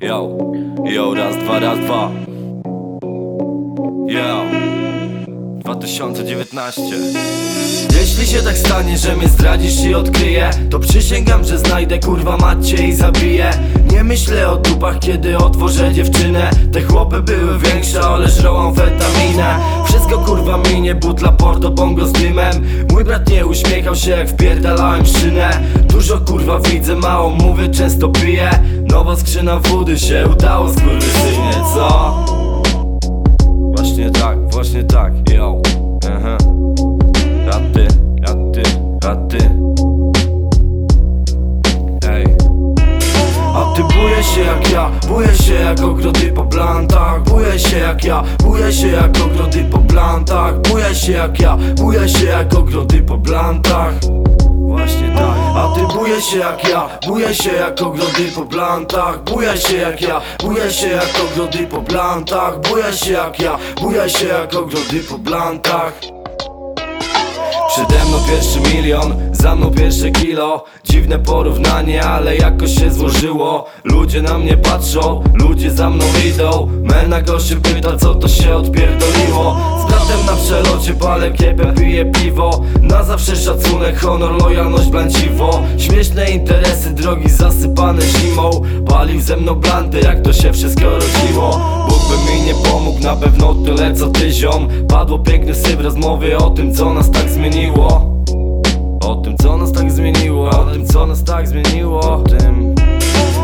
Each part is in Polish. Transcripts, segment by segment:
Yo, yo, raz, dwa, raz, dwa. Yo. 2019 Jeśli się tak stanie, że mnie zdradzisz i odkryję To przysięgam, że znajdę kurwa macie i zabiję. Nie myślę o dupach, kiedy otworzę dziewczynę. Te chłopy były większe, ale żrą amfetaminę Wszystko kurwa minie, butla porto, bongo z dymem brat nie uśmiechał się jak wpierdalałem szynę Dużo kurwa widzę, mało mówię, często piję Nowa skrzyna wody się udało skurwysynie, co? Bujesz się jak ogrody po plantach Bujesz się jak ja, bujesz się jak ogrody po plantach Bujesz się jak ja, bujesz się jak ogrody po plantach Właśnie tak A ty bujesz się jak ja, bujesz się jak ogrody po plantach Bujesz się jak ja, bujesz się jak ogrody po plantach Bujesz się jak ja, bujesz się jak ogrody po plantach Przede mną pierwszy milion, za mną pierwsze kilo. Dziwne porównanie, ale jakoś się złożyło. Ludzie na mnie patrzą, ludzie za mną idą. Mena go się pyta, co to się odpierdoliło. Z bratem na przelocie palę kiepę, piję piwo. Na zawsze szacunek, honor, lojalność, blanciwo. Śmieszne interesy, drogi zasypane zimą. Palił ze mną blanty, jak to się wszystko rodziło na pewno tyle co ty ziom Padło piękny syf rozmowy o tym, co nas tak zmieniło. O tym, co nas tak zmieniło. O tym, co nas tak zmieniło. O tym.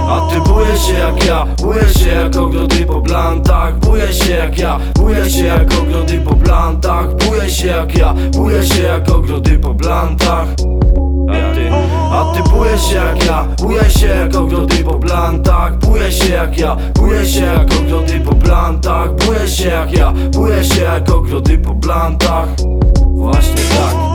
A ty bujesz się jak ja, bujesz się jak ogrody po plantach. Bujesz się jak ja, bujesz się jak ogrody po plantach. Bujesz się jak ja, bujesz się jak ogrody po plantach. A ty, a ty bujesz się jak ja, bujesz się jak ogrody po plantach. Bujesz się jak ja, bujesz się jak ogrody po plantach. Bujesz się jak ja, bujesz się jak ogrody po plantach. Właśnie tak